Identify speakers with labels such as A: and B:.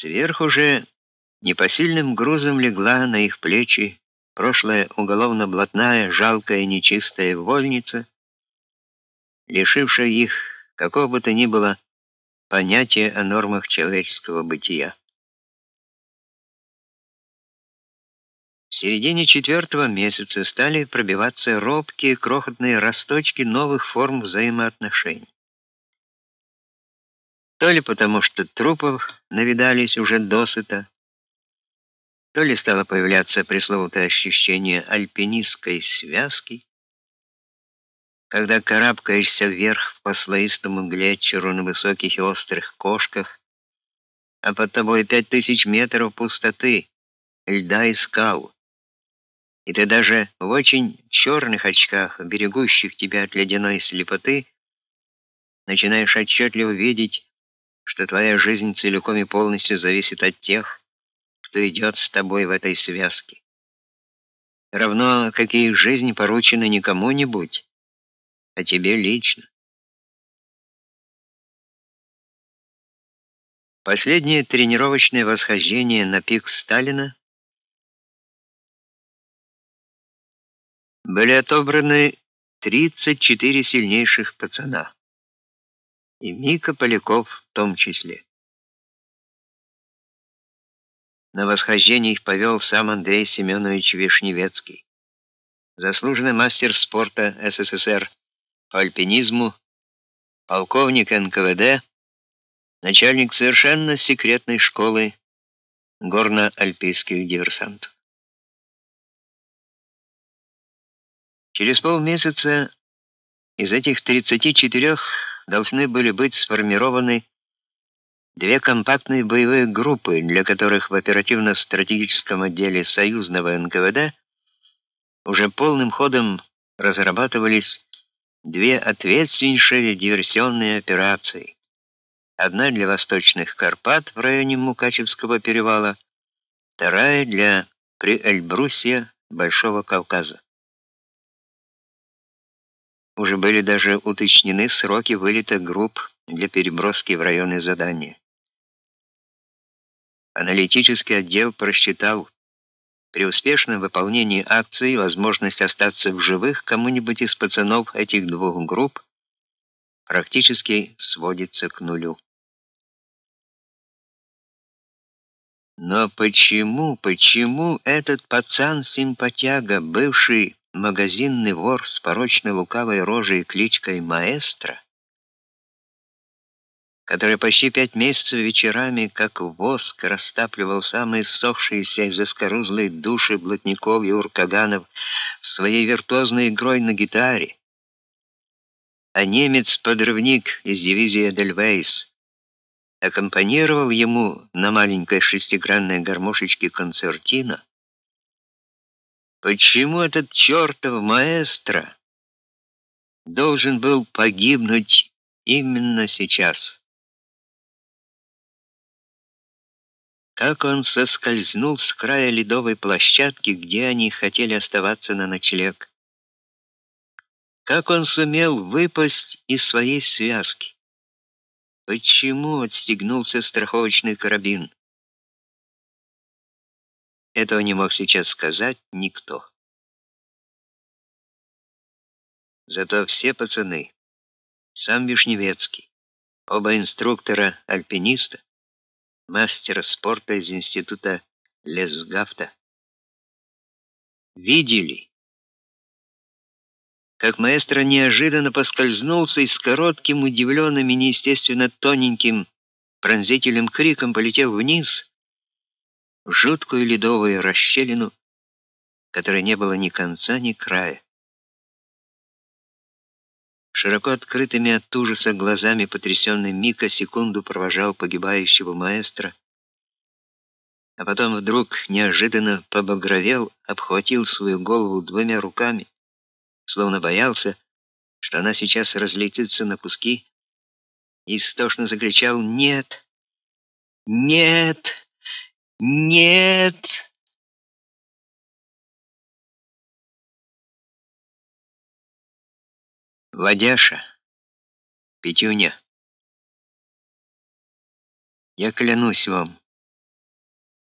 A: Сверху же непосильным грузом легла на их плечи прошлая уголовно-блатная, жалкая, нечистая вольница, лишившая их какого бы то ни было понятия о нормах человеческого бытия. В середине четвертого месяца стали пробиваться робкие крохотные росточки новых форм взаимоотношений. То ли потому, что трупов навидались уже досыта, то ли стало появляться пресловутое ощущение альпинистской связки, когда карабкаешься вверх по слоистому глетчеру на высоких и острых кошках, а под тобой пять тысяч метров пустоты, льда и скал. И ты даже в очень черных очках, берегущих тебя от ледяной слепоты, начинаешь отчетливо видеть, что твоя жизнь целиком и полностью зависит от тех, кто идет с тобой в этой связке. Равно, как и их жизнь поручена не кому-нибудь, а тебе лично. Последнее тренировочное восхождение на пик Сталина были отобраны 34 сильнейших пацана. И Мика Поляков в том числе. На восхождение их повел сам Андрей Семенович Вишневецкий, заслуженный мастер спорта СССР по альпинизму, полковник НКВД, начальник совершенно секретной школы горно-альпийских диверсантов. Через полмесяца из этих 34 должны были быть сформированы две компактные боевые группы, для которых в оперативно-стратегическом отделе союзного НКВД уже полным ходом разрабатывались две ответственнейшие диверсионные операции. Одна для Восточных Карпат в районе Мукачевского перевала, вторая для Приэльбрусья Большого Кавказа. Уже были даже уточнены сроки вылета групп для переброски в районы задания. Аналитический отдел просчитал при успешном выполнении акции возможность остаться в живых кому-нибудь из пацанов этих двух групп практически сводится к нулю. Но почему, почему этот пацан-симпатяга, бывший магазинный вор с порочной лукавой рожей и кличкой Маэстро, который почти пять месяцев вечерами, как воск, растапливал самые ссохшиеся и заскорузлые души блатников и уркаганов своей виртуозной игрой на гитаре, а немец-подрывник из дивизии Эдельвейс аккомпанировал ему на маленькой шестигранной гармошечке концертино, Почему этот чертов маэстро должен был погибнуть именно сейчас? Как он соскользнул с края ледовой площадки, где они хотели оставаться на ночлег? Как он сумел выпасть из своей связки? Почему отстегнулся страховочный карабин? Этого не мог сейчас сказать никто. Зато все пацаны, сам Вишневецкий, оба инструктора-альпиниста, мастера спорта из института Лесгафта, видели, как маэстро неожиданно поскользнулся и с коротким, удивленным и неестественно тоненьким пронзительным криком полетел вниз, в жуткую ледовую расщелину, которой не было ни конца, ни края. Широко открытыми от ужаса глазами потрясенный Мика секунду провожал погибающего маэстро, а потом вдруг неожиданно побагровел, обхватил свою голову двумя руками, словно боялся, что она сейчас разлетится на куски, и истошно закричал «Нет! Нет!» Нет. Вадяша, Петюня, я клянусь вам,